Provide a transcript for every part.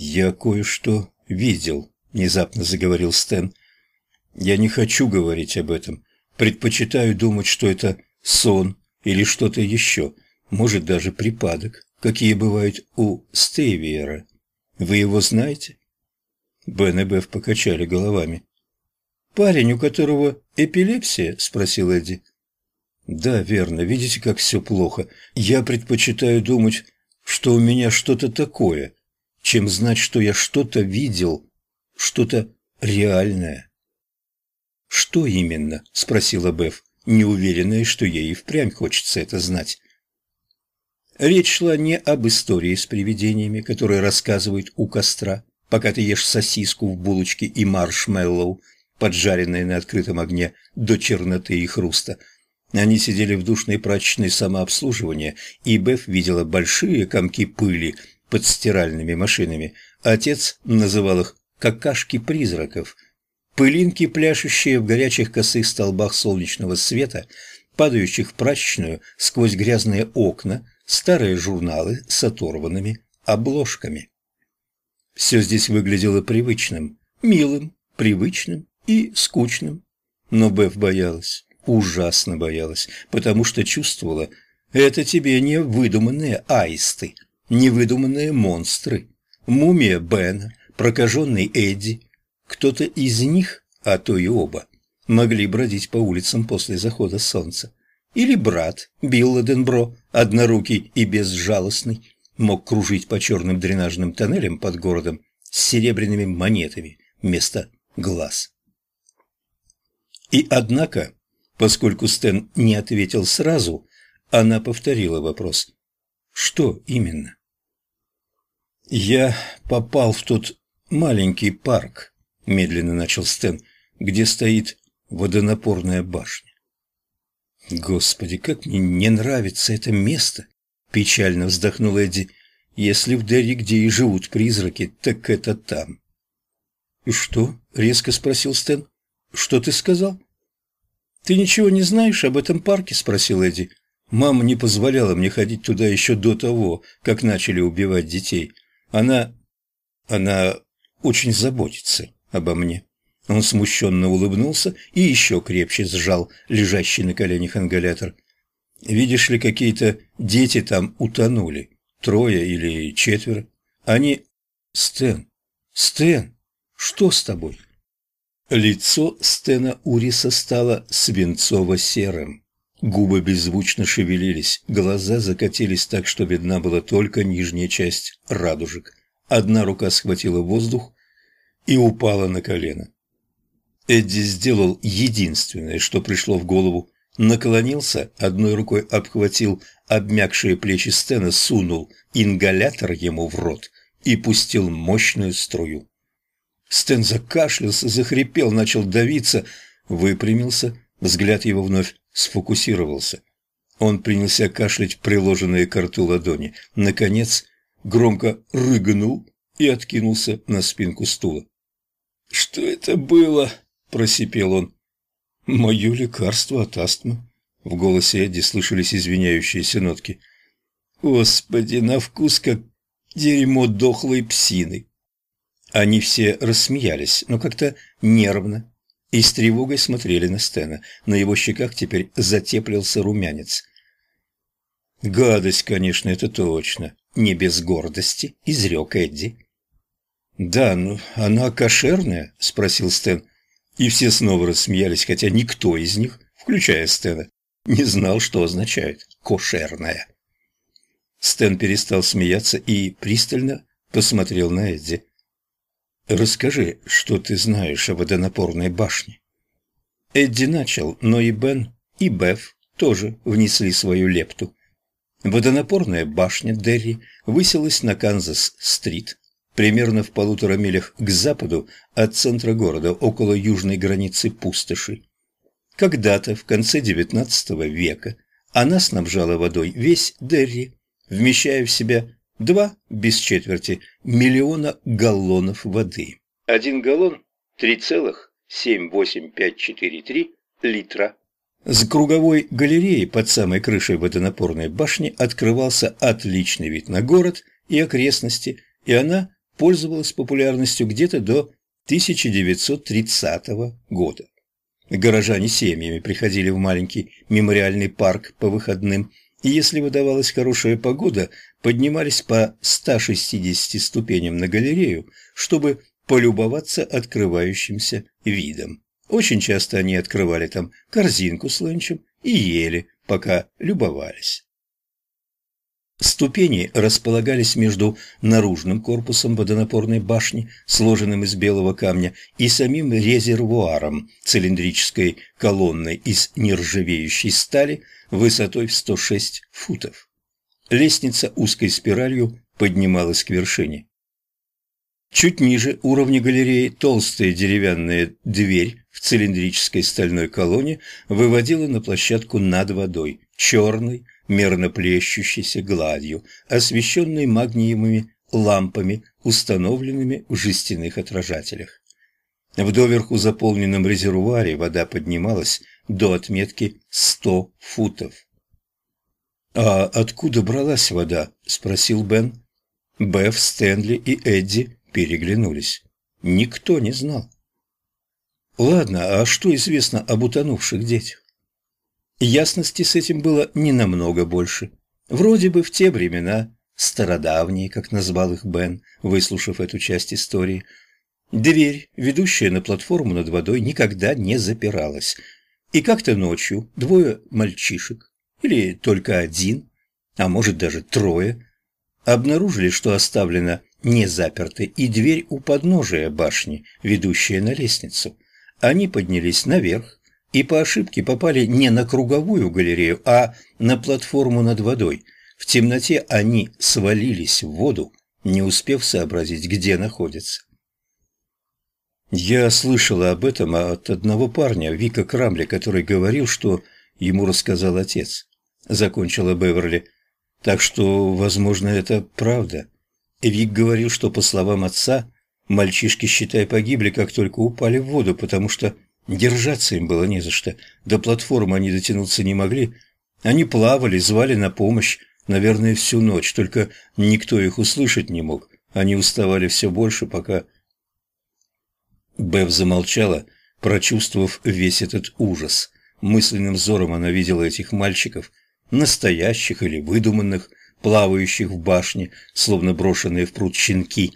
«Я кое-что видел», — внезапно заговорил Стэн. «Я не хочу говорить об этом. Предпочитаю думать, что это сон или что-то еще, может, даже припадок, какие бывают у Стейвиера. Вы его знаете?» Бен и Беф покачали головами. «Парень, у которого эпилепсия?» – спросил Эдди. «Да, верно. Видите, как все плохо. Я предпочитаю думать, что у меня что-то такое, чем знать, что я что-то видел, что-то реальное». «Что именно?» – спросила Беф, неуверенная, что ей и впрямь хочется это знать. Речь шла не об истории с привидениями, которые рассказывают у костра, пока ты ешь сосиску в булочке и маршмеллоу, поджаренные на открытом огне до черноты и хруста – они сидели в душной прачечной самообслуживания, и Беф видела большие комки пыли под стиральными машинами. Отец называл их «какашки призраков». Пылинки, пляшущие в горячих косых столбах солнечного света, падающих в прачечную сквозь грязные окна, старые журналы с оторванными обложками. Все здесь выглядело привычным, милым, привычным и скучным. Но Беф боялась ужасно боялась, потому что чувствовала, это тебе не выдуманные аисты, не выдуманные монстры. Мумия Бена, прокаженный Эдди, кто-то из них, а то и оба, могли бродить по улицам после захода солнца. Или брат Билла Денбро, однорукий и безжалостный, мог кружить по черным дренажным тоннелям под городом с серебряными монетами вместо глаз. И однако Поскольку Стэн не ответил сразу, она повторила вопрос. «Что именно?» «Я попал в тот маленький парк», — медленно начал Стэн, «где стоит водонапорная башня». «Господи, как мне не нравится это место!» — печально вздохнул Эдди. «Если в Дерри, где и живут призраки, так это там». «Что?» — резко спросил Стэн. «Что ты сказал?» «Ты ничего не знаешь об этом парке?» – спросил Эдди. «Мама не позволяла мне ходить туда еще до того, как начали убивать детей. Она... она очень заботится обо мне». Он смущенно улыбнулся и еще крепче сжал лежащий на коленях ингалятор. «Видишь ли, какие-то дети там утонули. Трое или четверо. Они... Стэн, Стэн, что с тобой?» Лицо Стена Уриса стало свинцово-серым. Губы беззвучно шевелились, глаза закатились так, что видна была только нижняя часть радужек. Одна рука схватила воздух и упала на колено. Эдди сделал единственное, что пришло в голову. Наклонился, одной рукой обхватил обмякшие плечи Стена, сунул ингалятор ему в рот и пустил мощную струю. Стэн закашлялся, захрипел, начал давиться, выпрямился, взгляд его вновь сфокусировался. Он принялся кашлять приложенные к рту ладони. Наконец, громко рыгнул и откинулся на спинку стула. «Что это было?» – просипел он. «Мое лекарство от астмы». В голосе Эдди слышались извиняющиеся нотки. «Господи, на вкус как дерьмо дохлой псины». Они все рассмеялись, но как-то нервно, и с тревогой смотрели на Стена. На его щеках теперь затеплился румянец. «Гадость, конечно, это точно. Не без гордости», — изрек Эдди. «Да, ну, она кошерная?» — спросил Стэн. И все снова рассмеялись, хотя никто из них, включая Стэна, не знал, что означает «кошерная». Стэн перестал смеяться и пристально посмотрел на Эдди. «Расскажи, что ты знаешь о водонапорной башне». Эдди начал, но и Бен, и Беф тоже внесли свою лепту. Водонапорная башня Дерри высилась на Канзас-стрит, примерно в полутора милях к западу от центра города, около южной границы пустоши. Когда-то, в конце XIX века, она снабжала водой весь Дерри, вмещая в себя Два, без четверти, миллиона галлонов воды. Один галлон – 3,78543 литра. С круговой галереи под самой крышей водонапорной башни открывался отличный вид на город и окрестности, и она пользовалась популярностью где-то до 1930 года. Горожане семьями приходили в маленький мемориальный парк по выходным, и если выдавалась хорошая погода, поднимались по 160 ступеням на галерею, чтобы полюбоваться открывающимся видом. Очень часто они открывали там корзинку с ланчем и ели, пока любовались. Ступени располагались между наружным корпусом водонапорной башни, сложенным из белого камня, и самим резервуаром, цилиндрической колонной из нержавеющей стали высотой в 106 футов. Лестница узкой спиралью поднималась к вершине. Чуть ниже уровня галереи толстая деревянная дверь в цилиндрической стальной колонне выводила на площадку над водой, черной, мерно плещущейся гладью, освещенной магниевыми лампами, установленными в жестяных отражателях. В доверху заполненном резервуаре вода поднималась до отметки 100 футов. «А откуда бралась вода?» – спросил Бен. Беф, Стэнли и Эдди переглянулись. Никто не знал. Ладно, а что известно об утонувших детях? Ясности с этим было не намного больше. Вроде бы в те времена, стародавние, как назвал их Бен, выслушав эту часть истории, дверь, ведущая на платформу над водой, никогда не запиралась. И как-то ночью двое мальчишек, или только один, а может даже трое, обнаружили, что оставлена не запертой и дверь у подножия башни, ведущая на лестницу. Они поднялись наверх, и по ошибке попали не на круговую галерею, а на платформу над водой. В темноте они свалились в воду, не успев сообразить, где находятся. Я слышала об этом от одного парня, Вика Крамли, который говорил, что ему рассказал отец. Закончила Беверли. Так что, возможно, это правда. Вик говорил, что, по словам отца, мальчишки, считай, погибли, как только упали в воду, потому что Держаться им было не за что. До платформы они дотянуться не могли. Они плавали, звали на помощь, наверное, всю ночь, только никто их услышать не мог. Они уставали все больше, пока... Бев замолчала, прочувствовав весь этот ужас. Мысленным взором она видела этих мальчиков, настоящих или выдуманных, плавающих в башне, словно брошенные в пруд щенки,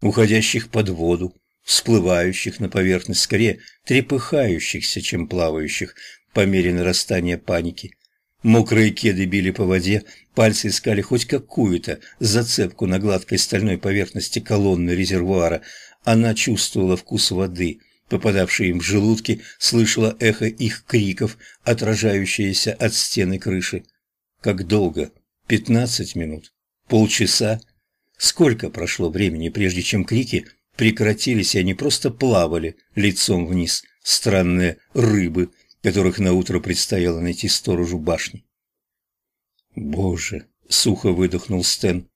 уходящих под воду, всплывающих на поверхность, скорее трепыхающихся, чем плавающих, по мере нарастания паники. Мокрые кеды били по воде, пальцы искали хоть какую-то зацепку на гладкой стальной поверхности колонны резервуара. Она чувствовала вкус воды, попадавшей им в желудки, слышала эхо их криков, отражающееся от стены крыши. Как долго? Пятнадцать минут? Полчаса? Сколько прошло времени, прежде чем крики прекратились, и они просто плавали лицом вниз, странные рыбы, которых наутро предстояло найти сторожу башни. «Боже!» — сухо выдохнул Стэн.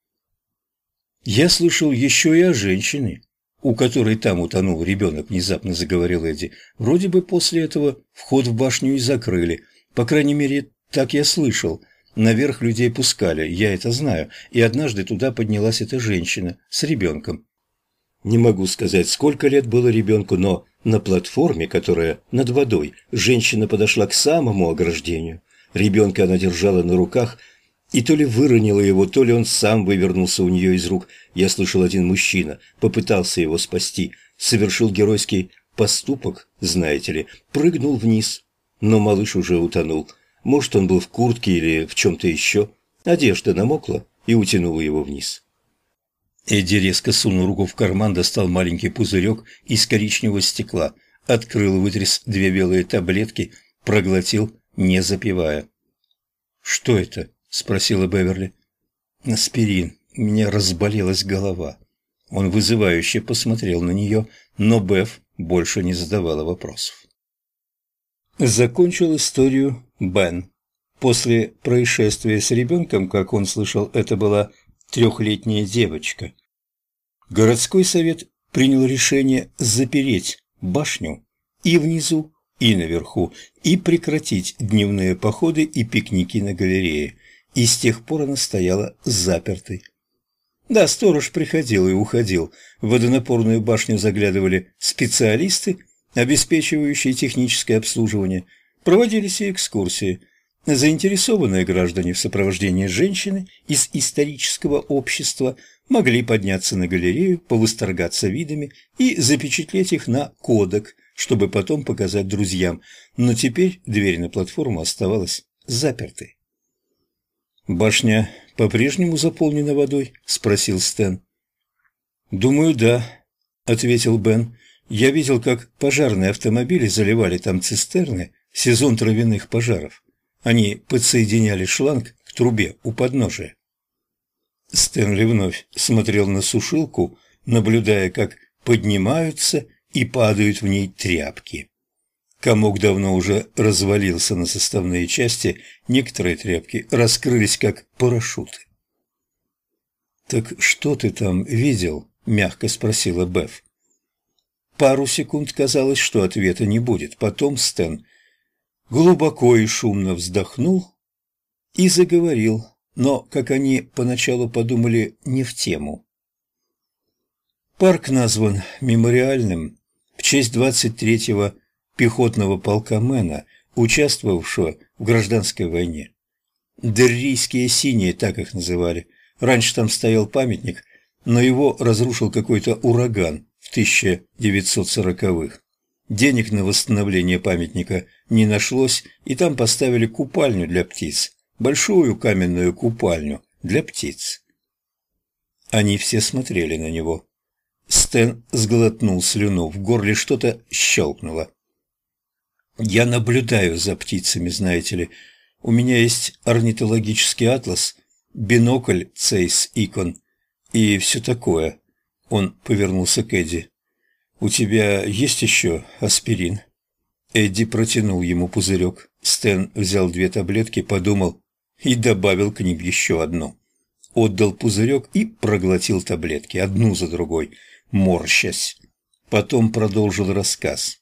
«Я слышал еще и о женщине, у которой там утонул ребенок», — внезапно заговорил Эдди. «Вроде бы после этого вход в башню и закрыли. По крайней мере, так я слышал. Наверх людей пускали, я это знаю, и однажды туда поднялась эта женщина с ребенком. Не могу сказать, сколько лет было ребенку, но на платформе, которая над водой, женщина подошла к самому ограждению. Ребенка она держала на руках, и то ли выронила его, то ли он сам вывернулся у нее из рук. Я слышал, один мужчина попытался его спасти, совершил геройский поступок, знаете ли, прыгнул вниз. Но малыш уже утонул. Может, он был в куртке или в чем-то еще. Одежда намокла и утянула его вниз. Эдди резко сунул руку в карман, достал маленький пузырек из коричневого стекла, открыл и вытряс две белые таблетки, проглотил, не запивая. «Что это?» – спросила Беверли. «Аспирин. У меня разболелась голова». Он вызывающе посмотрел на нее, но Бев больше не задавала вопросов. Закончил историю Бен. После происшествия с ребенком, как он слышал, это была трехлетняя девочка. Городской совет принял решение запереть башню и внизу, и наверху, и прекратить дневные походы и пикники на галерее, и с тех пор она стояла запертой. Да, сторож приходил и уходил. В водонапорную башню заглядывали специалисты, обеспечивающие техническое обслуживание. Проводились и экскурсии. Заинтересованные граждане в сопровождении женщины из исторического общества могли подняться на галерею, повосторгаться видами и запечатлеть их на кодек, чтобы потом показать друзьям, но теперь дверь на платформу оставалась запертой. «Башня по-прежнему заполнена водой?» – спросил Стэн. «Думаю, да», – ответил Бен. «Я видел, как пожарные автомобили заливали там цистерны сезон травяных пожаров. Они подсоединяли шланг к трубе у подножия». Стэнли вновь смотрел на сушилку, наблюдая, как поднимаются и падают в ней тряпки. Комок давно уже развалился на составные части, некоторые тряпки раскрылись как парашюты. «Так что ты там видел?» – мягко спросила Беф. Пару секунд казалось, что ответа не будет. Потом Стэн глубоко и шумно вздохнул и заговорил, но, как они поначалу подумали, не в тему. Парк назван мемориальным в честь 23-го пехотного полка Мэна, участвовавшего в гражданской войне. Деррийские синие, так их называли. Раньше там стоял памятник, но его разрушил какой-то ураган в 1940-х. Денег на восстановление памятника не нашлось, и там поставили купальню для птиц, большую каменную купальню для птиц. Они все смотрели на него. Стэн сглотнул слюну, в горле что-то щелкнуло. Я наблюдаю за птицами, знаете ли. У меня есть орнитологический атлас, бинокль Цейс Икон и все такое. Он повернулся к Эдди. «У тебя есть еще аспирин?» Эдди протянул ему пузырек. Стэн взял две таблетки, подумал и добавил к ним еще одну. Отдал пузырек и проглотил таблетки, одну за другой, морщась. Потом продолжил рассказ.